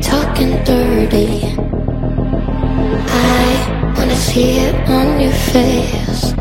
talking dirty. I wanna see it on your face.